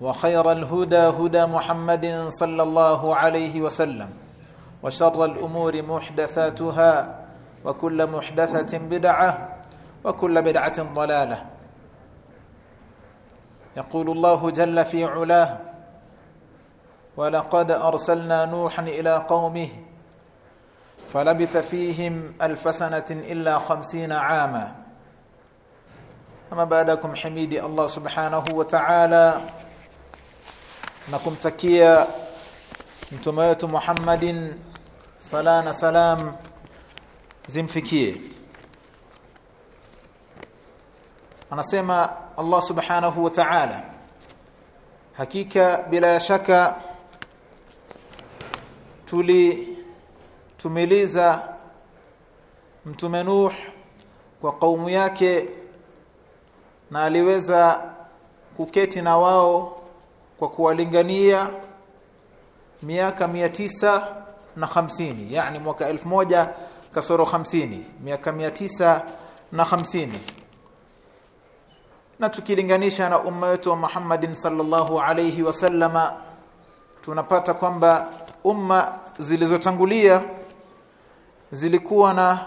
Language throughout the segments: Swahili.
وخير الهدى هدى محمد صلى الله عليه وسلم وشر الأمور محدثاتها وكل محدثة بدعة وكل بدعة ضلالة. يقول الله جل في علاه ولقد أرسلنا نوحا إلى قومه فلبث فيهم ألف سنة إلا خمسين عاما. أما بعدكم حميدي الله سبحانه وتعالى na kumtakia mtume wetu Muhammadin sala na salam zimfikie. Anasema Allah subhanahu wa ta'ala hakika bila shaka tuli tumeliza mtume Nuh kwa kaumu yake na aliweza kuketi na wao kwa kuwalingania miaka mia tisa na hamsini yani mwaka elfu moja kasoro hamsini miaka mia tisa na hamsini. Na tukilinganisha na umma wetu wa Muhammadin sallallahu alayhi wasallama tunapata kwamba umma zilizotangulia zilikuwa na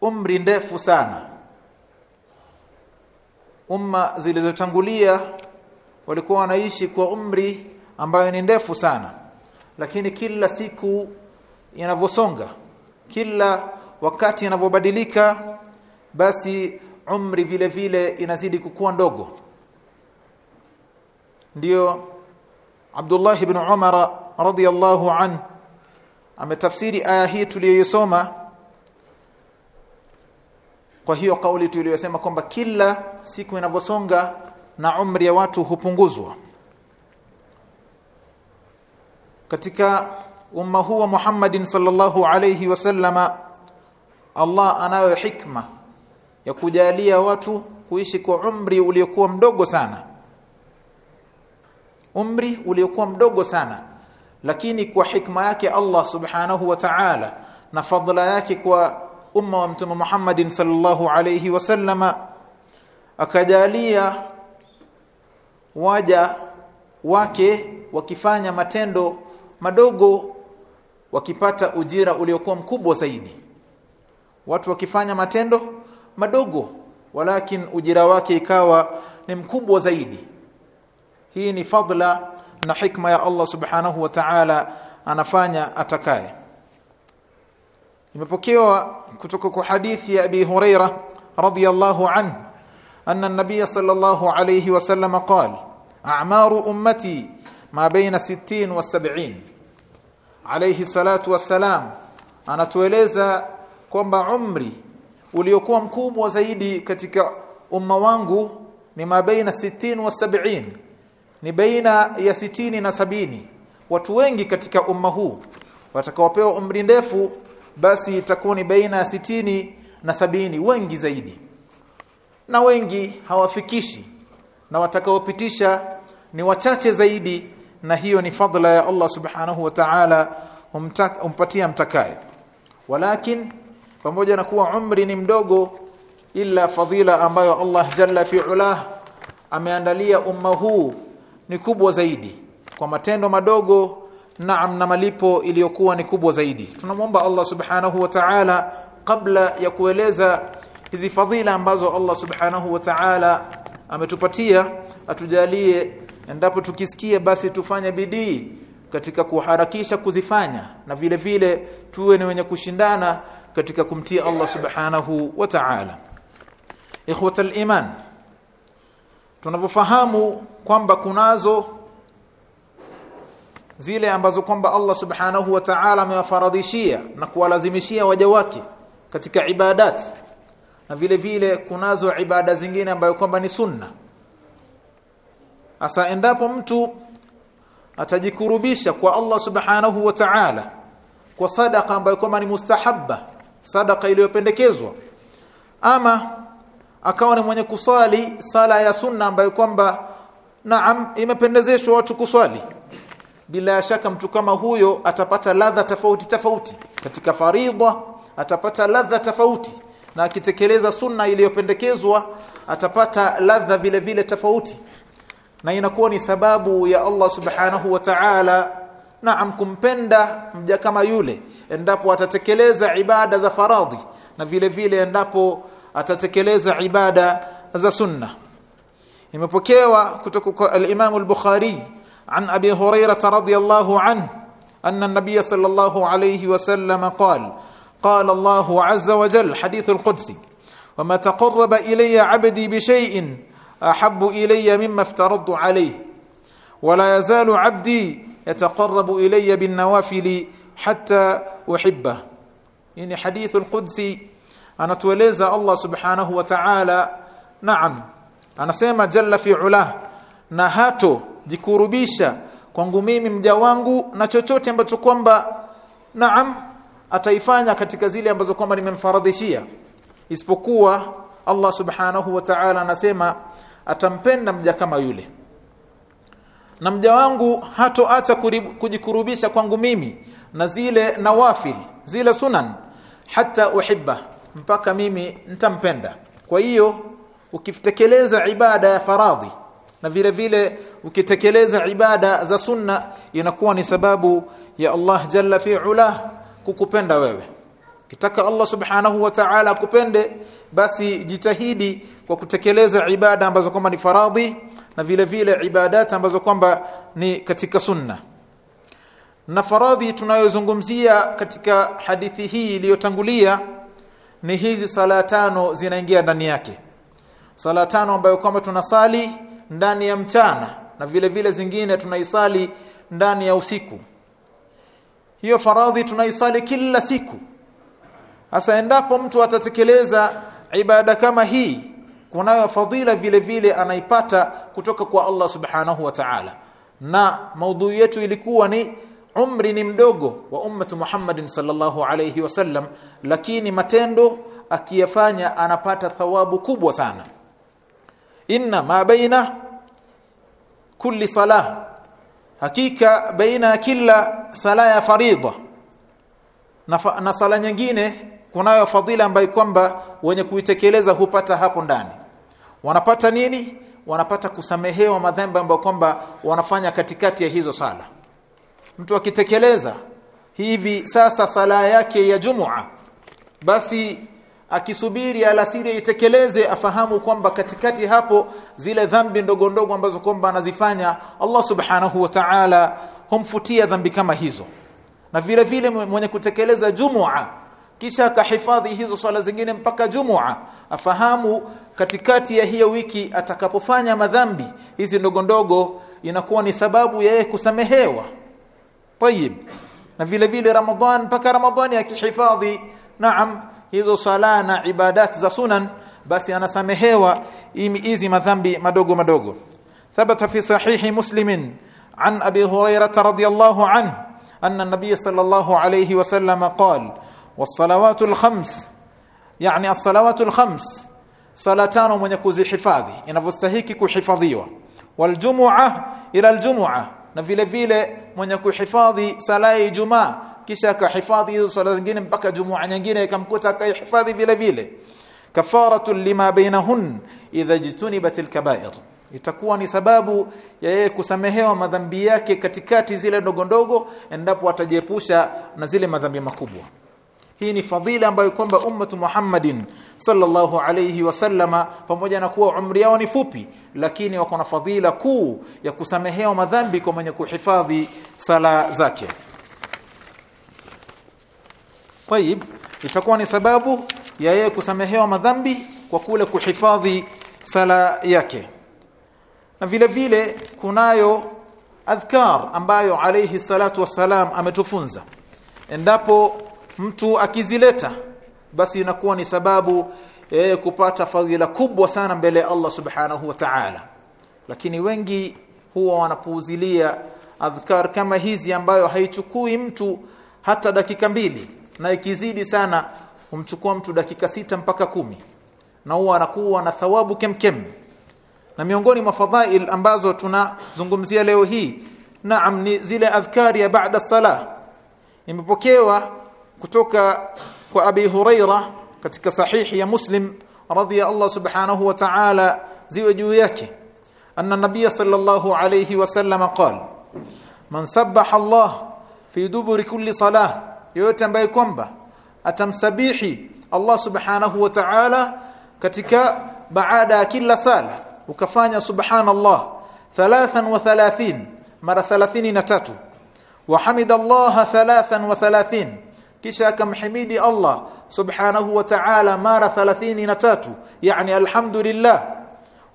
umri ndefu sana. Umma zilizotangulia walikuwa wanaishi kwa umri ambayo ni ndefu sana. Lakini kila siku inavyosonga kila wakati inavyobadilika basi umri vile vile inazidi kukua ndogo. Ndio Abdullah ibn Umar radiyallahu an ametafsiri aya hii tuliyoisoma. Kwa hiyo kauli tuliyosema kwamba kila siku inavyosonga na umri ya watu hupunguzwa. Katika umma huu wa Muhammadin sallallahu alayhi wasallama Allah anayo hikma ya kujalia watu kuishi kwa umri uliokuwa mdogo sana. Umri uliokuwa mdogo sana lakini kwa hikma yake Allah subhanahu wa ta'ala na fadla yake kwa umma wa mtume Muhammadin sallallahu alayhi wasallama akajalia waja wake wakifanya matendo madogo wakipata ujira uliokuwa mkubwa zaidi. Watu wakifanya matendo madogo walakin ujira wake ikawa ni mkubwa zaidi. Hii ni fadla na hikma ya Allah subhanahu wa ta'ala anafanya atakaye. Imepokewa kutoka kwa hadithi ya Abi Huraira radhiyallahu anhu anna النبي صلى الله عليه وسلم قال a'maru ummati ما بين 60 wa 70 alayhi والسلام anatueleza kwamba umri uliokuwa mkubwa zaidi katika umma wangu ni ma baina 60 wa 70 ni baina ya sitini na sabini. Watu wengi katika umma huu watakaopewa umri ndefu basi itakuwa ni baina ya sitini na sabini wengi zaidi na wengi hawafikishi na watakaopitisha ni wachache zaidi na hiyo ni fadla ya Allah subhanahu wa ta'ala umpatia mtakaye. Walakin pamoja na kuwa umri ni mdogo ila fadhila ambayo Allah jalla fi ulah ameandalia umma huu ni kubwa zaidi. Kwa matendo madogo naam na malipo iliyokuwa ni kubwa zaidi. Tunamwomba Allah subhanahu wa ta'ala kabla ya kueleza hizi fadhila ambazo Allah subhanahu wa ta'ala ametupatia atujalie endapo tukisikia basi tufanye bidii katika kuharakisha kuzifanya na vile vile tuwe ni wenye kushindana katika kumtia Allah subhanahu wa ta'ala. Ikhwatal iman tunavyofahamu kwamba kunazo zile ambazo kwamba Allah subhanahu wa ta'ala amewafaradhishia na kuwalazimishia waja wake katika ibadat na vile vile kunazo ibada zingine ambayo kwamba ni sunna. Asa endapo mtu atajikurubisha kwa Allah subhanahu wa ta'ala kwa sadaqa ambayo kwamba ni mustahabba sadaka iliyopendekezwa ama akawa ni mwenye kusali sala ya sunna ambayo kwamba naam imependezeshwa watu kuswali. Bila shaka mtu kama huyo atapata ladha tofauti tofauti. Katika faridha atapata ladha tofauti na akitekeleza sunna iliyopendekezwa atapata ladha vile vile tofauti. Na inakuwa ni sababu ya Allah subhanahu wa ta'ala naam kumpenda mja kama yule endapo atatekeleza ibada za faradhi na vile vile endapo atatekeleza ibada za sunna. Imepokewa kutoka kwa al-Imam al-Bukhari an Abi Hurairah radhiyallahu anhu anna an-nabiy sallallahu alayhi wasallam qala قال قال الله عز وجل حديث القدسي وما تقرب إلي عبدي بشيء أحب إلي مما افترضت عليه ولا يزال عبدي يتقرب إلي بالنوافل حتى أحبه يعني حديث القدسي أنا توليز الله سبحانه وتعالى نعم أنا سيما جل في علاه نهاته jikurubisha kwangu mimi mja wangu na chochote ambacho kwamba naam ataifanya katika zile ambazo kwamba nimemfaradhishia. Isipokuwa Allah subhanahu wa ta'ala anasema atampenda mja kama yule. Na mja wangu hatoacha kujikurubisha kwangu mimi na zile nawafil zile sunan hata uhibba mpaka mimi nitampenda. Kwa hiyo ukitekeleza ibada ya faradhi na vile vile ukitekeleza ibada za sunna inakuwa ni sababu ya Allah jalla fi ula kukupenda wewe. Kitaka Allah subhanahu wa ta'ala akupende basi jitahidi kwa kutekeleza ibada ambazo kwamba ni faradhi na vile vile ibadat ambazo kwamba ni katika sunna. Na faradhi tunayozungumzia katika hadithi hii iliyotangulia ni hizi sala tano zinaingia ndani yake. Sala tano ambayo kwamba tunasali ndani ya mchana na vile vile zingine tunaisali ndani ya usiku hiyo faradhi tunaisali kila siku. Hasa endapo mtu atatekeleza ibada kama hii kunayo fadhila vile vile anaipata kutoka kwa Allah subhanahu wa ta'ala. Na maudhui yetu ilikuwa ni umri ni mdogo wa ummatu Muhammadin sallallahu alayhi wasallam lakini matendo akiyafanya anapata thawabu kubwa sana. Inna ma baina kulli salah hakika baina kila sala ya faridha na, na sala nyingine kunayo fadhila ambayo kwamba wenye kuitekeleza hupata hapo ndani. Wanapata nini? Wanapata kusamehewa madhambi ambayo kwamba wanafanya katikati ya hizo sala. Mtu akitekeleza hivi sasa sala yake ya jumua basi akisubiri alasiri itekeleze afahamu kwamba katikati hapo zile dhambi ndogo ndogo ambazo kwamba anazifanya Allah subhanahu wa ta'ala humfutia dhambi kama hizo. Na vile vile mwenye kutekeleza jumua kisha akahifadhi hizo swala zingine mpaka jumua afahamu katikati ya hiyo wiki atakapofanya madhambi hizi ndogo ndogo inakuwa ni sababu ya yeye kusamehewa. Tayib na vile vile ramadhan mpaka ramadhani akihifadhi naam hizo sala na ibadat za sunan basi anasamehewa hizi madhambi madogo madogo. Thabata fi sahihi muslimin an abi hurairah radhiyallahu anhu anna an-nabiy sallallahu alayhi wasallam qala was-salawatu al-khams yani as-salawatu al-khams salatano mwenye kuzihifadhi inavyostahiki kuhifadhiwa. Waljumua ila aljumua na vile vile mwenye kuhifadhi sala ya Ijumaa kisha akahifadhi hizo sala zingine mpaka jumua nyingine ikamkuta akahifadhi vile vile. Kafaratu lima bainahun idha jitunibat alkaba'ir. Itakuwa ni sababu ya yeye kusamehewa madhambi yake katikati zile ndogo ndogo endapo atajiepusha na zile madhambi makubwa. Hii ni fadhila ambayo kwamba ummatu Muhammadin sallallahu alayhi wasallama pamoja na kuwa umri yao ni fupi lakini wako na fadhila kuu ya kusamehewa madhambi kwa mwenye kuhifadhi sala zake Tayib itakuwa ni sababu ya yeye kusamehewa madhambi kwa kule kuhifadhi sala yake. Na vile vile kunayo adhkar ambayo alayhi salatu wassalam ametufunza. Endapo mtu akizileta basi inakuwa ni sababu yeye kupata fadhila kubwa sana mbele ya Allah subhanahu wa ta'ala. Lakini wengi huwa wanapuuzilia adhkar kama hizi ambayo haichukui mtu hata dakika mbili na ikizidi sana humchukua mtu dakika sita mpaka kumi. Na huwa anakuwa na thawabu kemkem. Na miongoni mwa fadhail ambazo tunazungumzia leo hii naam ni zile adhkari ya baada salah. Imepokewa kutoka kwa Abi Huraira katika sahihi ya Muslim radhiya Allah subhanahu wa ta'ala ziwe juu yake. Anna nabiy sallallahu alayhi wasallam qala man sabbaha Allah fi duburi kulli salah yote ambaye kwamba atamsabihi Allah subhanahu wa ta'ala katika baada ya kila sala ukafanya subhanallah 33 mara 33 wa hamida Allah 33 kisha akamhimidi Allah subhanahu wa ta'ala mara 33 yani alhamdulillah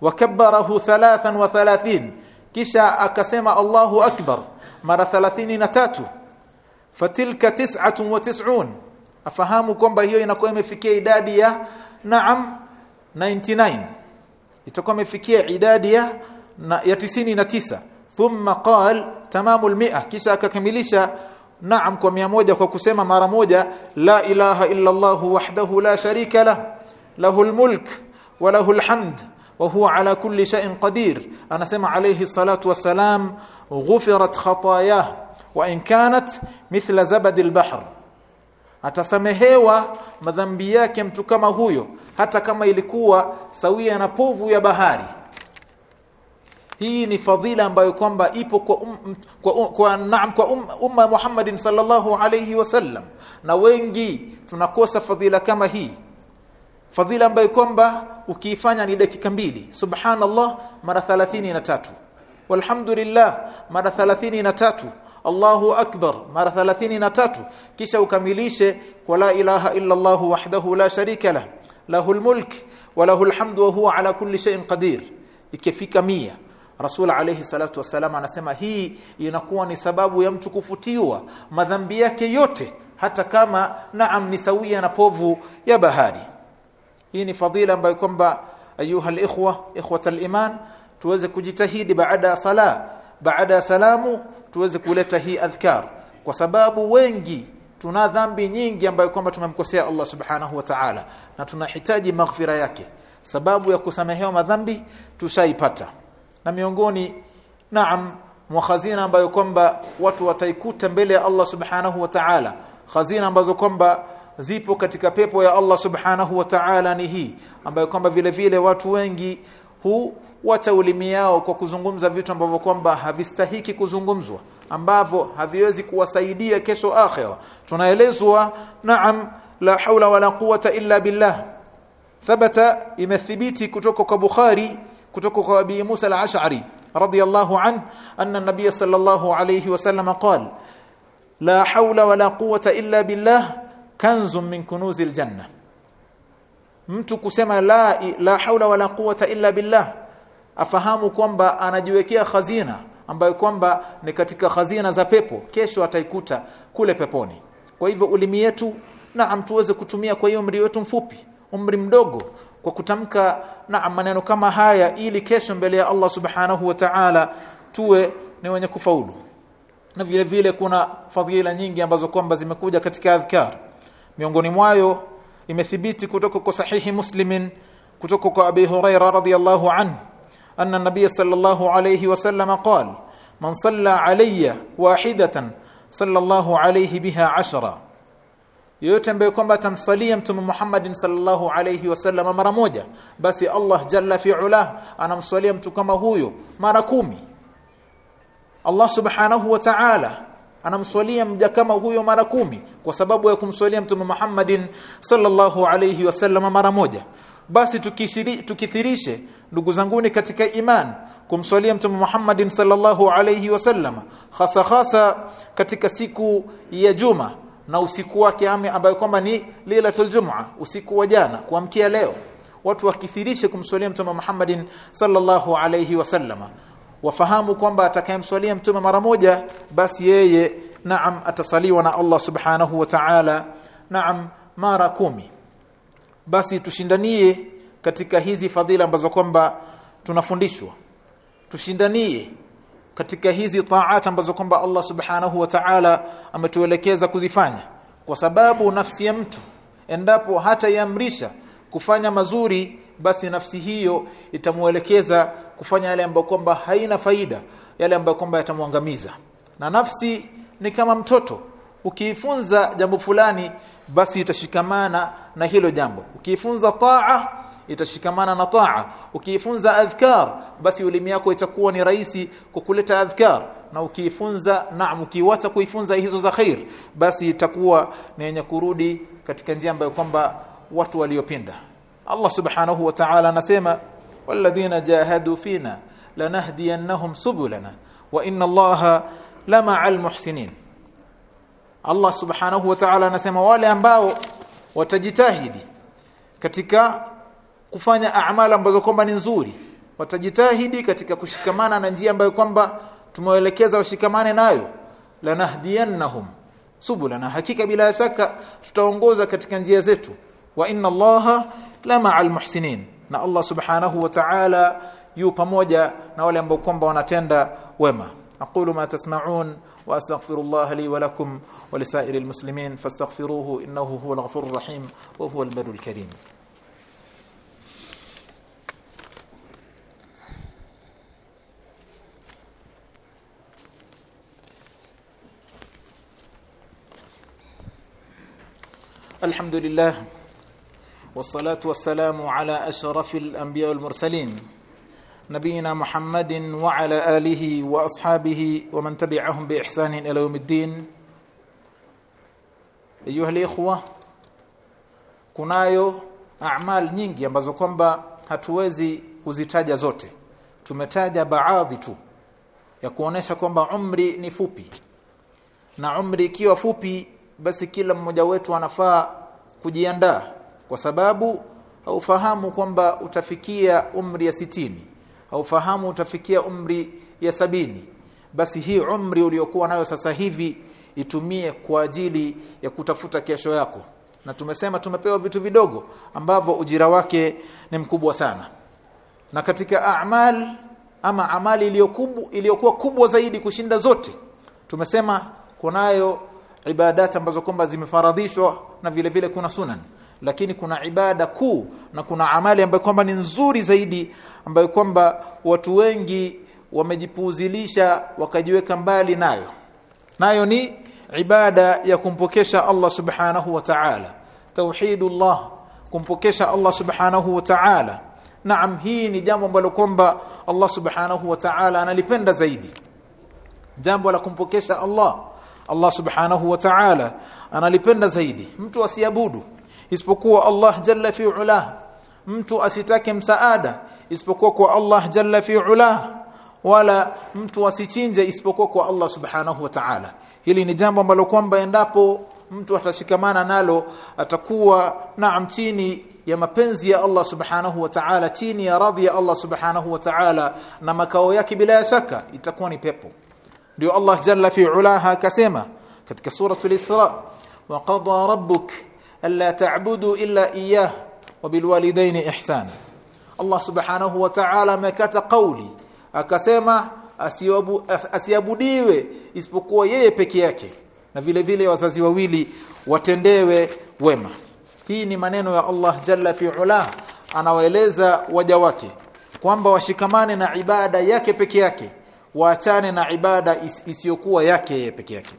wa kabbarahu 33 kisha akasema Allahu akbar mara 33 fatilka 99 afahamu kwamba hiyo inakuwa imefikia idadi ya naam 99 itakuwa imefikia idadi ya ya 99 thumma qal tamamu al-100 kisha akakamilisha naam kwa mia moja kwa kusema mara moja la ilaha illa Allah wahdahu la sharika lah. Lahul mulk wa lahul hamd wa huwa ala kulli shay'in qadir. Anasema alayhi salatu wassalam ghufirat khatayah wa in kanat mithla zabadil bahr atasamehewa madhambi yake mtu kama huyo hata kama ilikuwa sawia na povu ya bahari. Hii ni fadhila ambayo kwamba ipo kwa um, kwa, um, kwa naam kwa um, umma Muhammadin sallallahu alayhi wasallam na wengi tunakosa fadhila kama hii. Fadhila ambayo kwamba ukiifanya ni dakika mbili. Subhanallah mara 33 walhamdulillah mara 33 Allahu akbar mara 33 kisha ukamilishe kwa la ilaha illa Allah wahdahu la sharika lah lahul mulk wa lahul hamdu wa huwa ala kulli shay'in qadir. Ikifika mia Rasul alayhi salatu wasalam anasema hii inakuwa ni sababu ya mtu kufutiwa madhambi yake yote hata kama naam ni sawia na povu ya bahari. Hii ni fadhila ambayo kwamba ayuha alikhwa ikhwata aliman tuweze kujitahidi baada ya sala baada ya salamu tuweze kuleta hii adhkar. Kwa sababu wengi tuna dhambi nyingi ambayo kwamba tumemkosea Allah subhanahu wa ta'ala na tunahitaji maghfira yake. Sababu ya kusamehewa madhambi tushaipata. Na miongoni naam mwa khazina ambayo kwamba watu wataikuta mbele ya Allah subhanahu wa ta'ala khazina ambazo kwamba zipo katika pepo ya Allah subhanahu wa ta'ala ni hii ambayo kwamba vile vile watu wengi hu wacha ulimi yao kwa kuzungumza vitu ambavyo kwamba havistahiki kuzungumzwa ambavyo haviwezi kuwasaidia kesho akhira tunaelezwa naam la haula wala quwata illa billah. Thabata imethibiti kutoka kwa Bukhari kutoka kwa Abi Musa al-Ash'ari radiyallahu an anna an-nabiy sallallahu alayhi wasallam qala la haula wala quwata illa billah kanzun min kunuzil janna mtu kusema la la haula wala quwata illa billah afahamu kwamba anajiwekea hazina ambayo kwamba ni katika hazina za pepo kesho ataikuta kule peponi. Kwa hivyo ulimi yetu naam tuweze kutumia kwa hiyo umri wetu mfupi umri mdogo kwa kutamka na maneno kama haya ili kesho mbele ya Allah subhanahu wa ta'ala tuwe ni wenye kufaulu. Na vile vile kuna fadhila nyingi ambazo kwamba zimekuja katika adhkar. Miongoni mwayo imethibiti kutoka kwa sahihi muslimin kutoka kwa abi huraira radhiyallahu anhu أن النبي صلى الله عليه وسلم قال من صلى علي واحدة صلى الله عليه بها عشرة. يوتم بيكم باتم صليمتم محمد صلى الله عليه وسلم مرة بس الله جل في علاه أنا مصلي امتو كما هو مرة الله سبحانه وتعالى أنا مصلي كما هو مرة 10 بسبب يا محمد صلى الله عليه وسلم مرة basi tukithirishe ndugu zanguni katika iman kumswalia mtume Muhammadin sallallahu alayhi wasallam hasa hasa katika siku ya juma na usiku wake ambayo kwamba ni lailatul jum'a usiku wa jana kuamkia leo. Watu wakithirishe kumswalia mtume Muhammadin sallallahu alayhi wasallam wafahamu kwamba atakayemswalia mtume mara moja basi yeye naam atasaliwa na Allah subhanahu wa ta'ala naam mara kumi basi tushindanie katika hizi fadhila ambazo kwamba tunafundishwa. Tushindanie katika hizi taat ambazo kwamba Allah subhanahu wa ta'ala ametuelekeza kuzifanya. Kwa sababu nafsi ya mtu endapo hata yamrisha kufanya mazuri basi nafsi hiyo itamuelekeza kufanya yale ambayo kwamba haina faida yale ambayo kwamba yatamwangamiza. Na nafsi ni kama mtoto ukiifunza jambo fulani basi itashikamana na hilo jambo. Ukiifunza taa itashikamana na taa. Ukiifunza adhkar basi ulimi yako itakuwa ni rahisi kukuleta adhkar. Na ukiifunza naam ukiwacha kuifunza hizo za khair basi itakuwa ni yenye kurudi katika njia ambayo kwamba watu waliopinda. Allah subhanahu wa ta'ala anasema walladhina jahadu fina lanahdiyannahum subulana wa inna Allaha lama'al muhsinin Allah subhanahu wa ta'ala anasema wale ambao watajitahidi katika kufanya amali ambazo kwamba ni nzuri watajitahidi katika kushikamana na njia ambayo kwamba tumewaelekeza washikamane nayo lanahdiyannahum subulana hakika bila shaka tutaongoza katika njia zetu. Wa inna allaha lama'al muhsinin na Allah subhanahu wa ta'ala yu pamoja na wale ambao kwamba wanatenda wema. Aqulu ma tasma'un وأستغفر الله لي ولكم ولسائر المسلمين فاستغفروه إنه هو الغفور الرحيم وهو البر الكريم. الحمد لله والصلاة والسلام على أشرف الأنبياء والمرسلين نبينا محمد وعلى آله وأصحابه ومن تبعهم بإحسان إلى يوم الدين أيها الإخوة kunayo a'mal nyingi ambazo kwamba hatuwezi kuzitaja zote tumetaja baadhi tu ya kuonesha kwamba umri ni fupi na umri ikiwa fupi basi kila mmoja wetu anafaa kujiandaa kwa sababu haufahamu kwamba utafikia umri ya sitini haufahamu utafikia umri ya sabini. Basi hii umri uliokuwa nayo sasa hivi itumie kwa ajili ya kutafuta kesho yako. Na tumesema tumepewa vitu vidogo ambavyo ujira wake ni mkubwa sana. Na katika a'mal ama amali iliyokuwa iliyokuwa kubwa zaidi kushinda zote tumesema kunayo ibadati ambazo kwamba zimefaradhishwa na vile vile kuna sunan lakini kuna ibada kuu na kuna amali ambayo kwamba ni nzuri zaidi ambayo kwamba watu wengi wamejipuuzilisha wakajiweka mbali nayo. Nayo ni ibada ya kumpokesha Allah subhanahu wa ta'ala. Tauhidullah kumpokesha Allah subhanahu wa ta'ala. Naam hii ni jambo ambalo kwamba Allah subhanahu wa ta'ala analipenda zaidi. Jambo la kumpokesha Allah Allah subhanahu wa ta'ala analipenda zaidi. Mtu asiabudu isipokuwa Allah jalla fi ula. Mtu asitake msaada isipokuwa kwa Allah jalla fi ula wala mtu asichinje isipokuwa kwa Allah subhanahu wa ta'ala. Hili ni jambo ambalo kwamba endapo mtu atashikamana nalo atakuwa naam chini ya mapenzi ya Allah subhanahu wa ta'ala chini ya radhi ya Allah subhanahu wa ta'ala na makao yake bila shaka itakuwa ni pepo. Ndio Allah jalla fi ulaha akasema katika suratul Isra wa qada rabbuk alla ta'budu illa iyyah wa bil walidayni ihsana Allah subhanahu wa ta'ala amekata kauli akasema asiabudiwe isipokuwa yeye peke yake na vile vile wazazi wawili watendewe wema. Hii ni maneno ya Allah jalla fi ula anawaeleza waja wake kwamba washikamane na ibada yake peke yake waachane na ibada isiyokuwa yake yeye peke yake.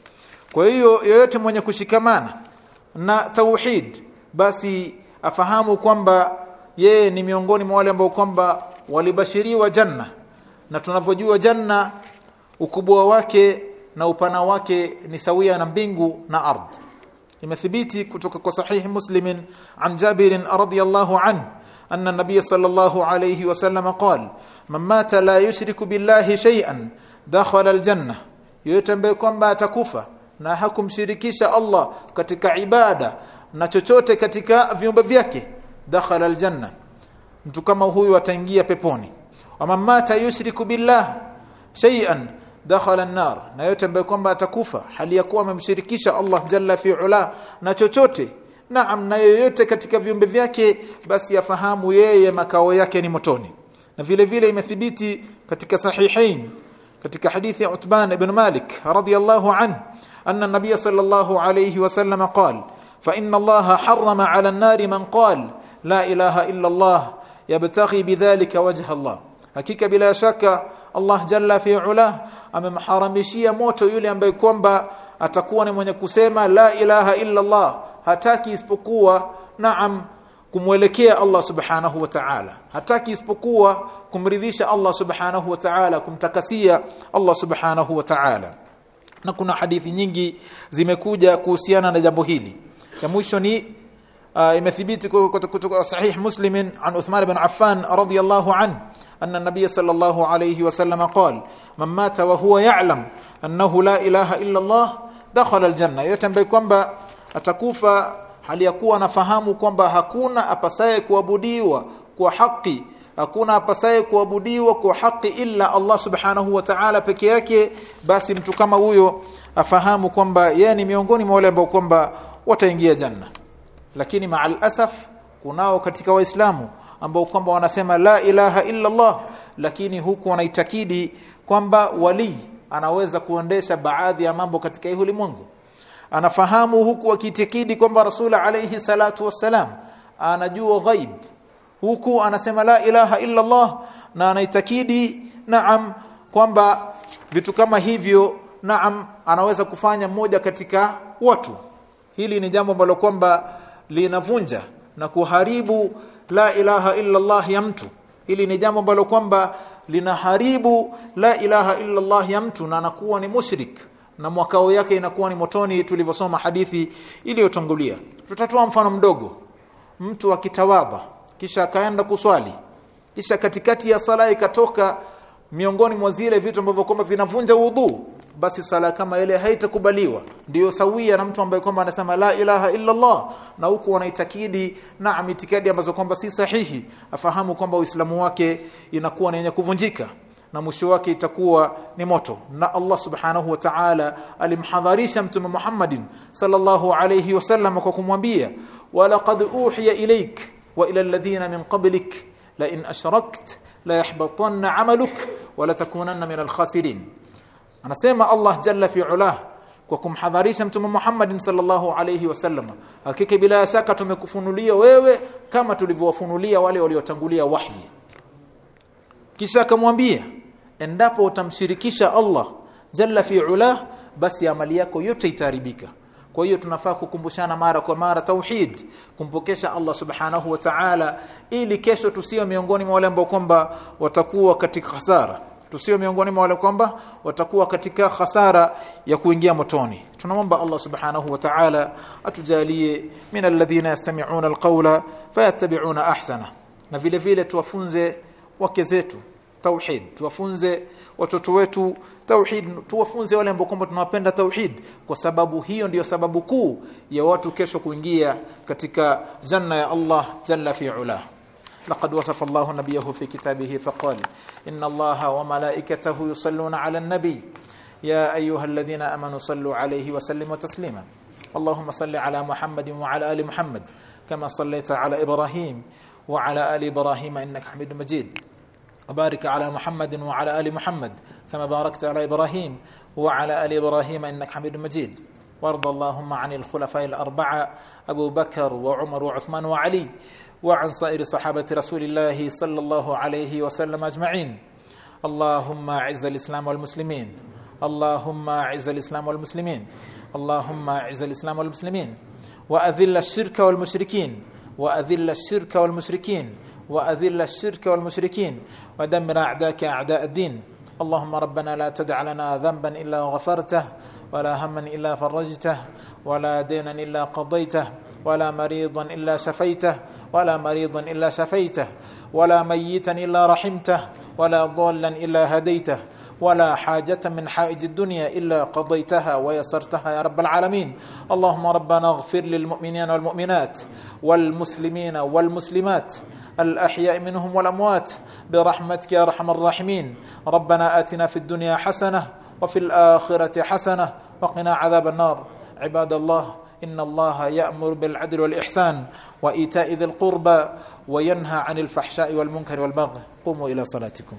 Kwa hiyo yoyote mwenye kushikamana na tauhid basi afahamu kwamba yeye ni miongoni mwa wale ambao kwamba walibashiriwa janna. Na tunavyojua janna ukubwa wake na upana wake ni sawia na mbingu na ardhi imethibiti kutoka kwa sahihi muslimin an jabir radhiyallahu an anna nabiy sallallahu alayhi wasallam qala man mata la yushriku billahi shay'an dakhala aljanna yote ambaye kwamba atakufa na hakumshirikisha Allah katika ibada na chochote katika viumbe vyake dakhala aljanna. Mtu kama huyu ataingia peponi. Ama mata yushriku billah shay'an dakhala an-nar. Na yote ambaye kwamba atakufa hali ya kuwa amemshirikisha Allah jalla fi na chochote naam na yoyote katika viumbe vyake basi yafahamu yeye makao yake ni motoni. Na vile vile imethibiti katika sahihain katika hadithi ya Utban ibn Malik radiyallahu an أن النبي صلى الله عليه وسلم قال فإن الله حرم على النار من قال لا إله إلا الله يبتغي بذلك وجه الله. حقيقة بلا شك الله جل في علاه أما حرم شيء موت يلي أن بيكون با أتكون من كسيمة لا إله إلا الله هتاكي اسبقوا نعم kumwelekea Allah subhanahu wa ta'ala hataki isipokuwa kumridhisha Allah subhanahu wa ta'ala kumtakasia Allah subhanahu wa ta'ala na kuna hadithi nyingi zimekuja kuhusiana na jambo hili ya mwisho ni uh, imethibiti kutoka sahih muslimin an Uthman ibn Affan radiyallahu anhu أن النبي صلى الله عليه وسلم قال من مات وهو يعلم أنه لا إله إلا الله دخل الجنة يتنبي kwamba atakufa hali ya kuwa anafahamu kwamba hakuna apasaye kuabudiwa kwa haki hakuna apasaye kuabudiwa kwa haki ila Allah subhanahu wa ta'ala peke yake basi mtu kama huyo afahamu kwamba yeye ni miongoni mwa wale ambao kwamba wataingia janna. Lakini ma'al asaf kunao katika waislamu ambao kwamba wanasema la ilaha illa Allah lakini huku wanaitakidi kwamba wali anaweza kuendesha baadhi ya mambo katika hii ulimwengu. Anafahamu huku akitikidi kwamba rasula alayhi salatu wassalam anajua ghaib huku anasema la ilaha illa Allah na anaitakidi naam kwamba vitu kama hivyo naam anaweza kufanya mmoja katika watu. Hili ni jambo ambalo kwamba linavunja na kuharibu la ilaha illa Allah ya mtu. Hili ni jambo ambalo kwamba linaharibu la ilaha illa Allah ya mtu na anakuwa ni mushrik na mwakao yake inakuwa ni motoni tulivyosoma hadithi iliyotangulia. Tutatoa mfano mdogo. Mtu akitawadha kisha akaenda kuswali. Kisha katikati ya sala ikatoka miongoni mwa zile vitu ambavyo kwamba vinavunja udhu basi sala kama ile haitakubaliwa. Ndiyo sawia na mtu ambaye kwamba anasema la ilaha illa Allah na huku wanaitakidi na itikadi ambazo kwamba si sahihi. Afahamu kwamba uislamu wake inakuwa ni yenye kuvunjika na mwisho wake itakuwa ni moto. Na Allah subhanahu wa ta'ala alimhadharisha mtume Muhammadin sallallahu alayhi wasallam kwa kumwambia walaqad uhiya ilayk وإلى الذين من قبلك لئن أشركت ليحبطن عملك ولتكونن من الخاسرين. أنا سيما الله جل في علاه وكم حضاري سمتم محمد صلى الله عليه وسلم. هكيك بلا ساكة مكفنولية ويوي كما تلفو فنولية ولي ولي وتنقولية وحي. كيسا كموانبية اندابو تمشركيش الله جل في علاه بس يا ملياكو يوتي تاربيكا kwa hiyo tunafaa kukumbushana mara kwa mara tauhid kumpokesha Allah subhanahu wa ta'ala ili kesho tusio miongoni mwa wale ambao kwamba watakuwa katika hasara tusio miongoni mwa wale kwamba watakuwa katika hasara ya kuingia motoni. Tunamwomba Allah subhanahu wa ta'ala atujalie min alladhina yastami'una alqawla fayattabi'una ahsana. Na vile vile tuwafunze wake zetu tauhid tuwafunze watoto wetu tauhid. Tuwafunze wale ambao kwamba tunawapenda tauhid kwa sababu hiyo ndiyo sababu kuu ya watu kesho kuingia katika janna ya Allah jalla fi ula. لقد وصف الله نبيه في كتابه فقال إن الله وملائكته يصلون على النبي يا أيها الذين أمنوا صلوا عليه وسلموا تسليما اللهم صل على محمد وعلى آل محمد كما صليت على إبراهيم وعلى آل إبراهيم إنك حميد مجيد وبارك على محمد وعلى آل محمد كما باركت على إبراهيم وعلى آل إبراهيم إنك حميد مجيد. وارض اللهم عن الخلفاء الأربعة أبو بكر وعمر وعثمان وعلي وعن سائر صحابة رسول الله صلى الله عليه وسلم أجمعين. اللهم أعز الإسلام والمسلمين. اللهم أعز الإسلام والمسلمين. اللهم أعز الإسلام والمسلمين. وأذل الشرك والمشركين. وأذل الشرك والمشركين. وأذل الشرك والمشركين ودمر أعداءك أعداء الدين. اللهم ربنا لا تدع لنا ذنبا إلا غفرته ولا هما إلا فرجته ولا دينا إلا قضيته ولا مريضا إلا شفيته ولا مريضا إلا شفيته ولا ميتا إلا رحمته ولا ضالا إلا هديته. ولا حاجة من حائج الدنيا إلا قضيتها ويسرتها يا رب العالمين. اللهم ربنا اغفر للمؤمنين والمؤمنات والمسلمين والمسلمات الأحياء منهم والأموات برحمتك يا أرحم الراحمين. ربنا آتنا في الدنيا حسنة وفي الآخرة حسنة وقنا عذاب النار. عباد الله إن الله يأمر بالعدل والإحسان وإيتاء ذي القربى وينهى عن الفحشاء والمنكر والبغي. قوموا إلى صلاتكم.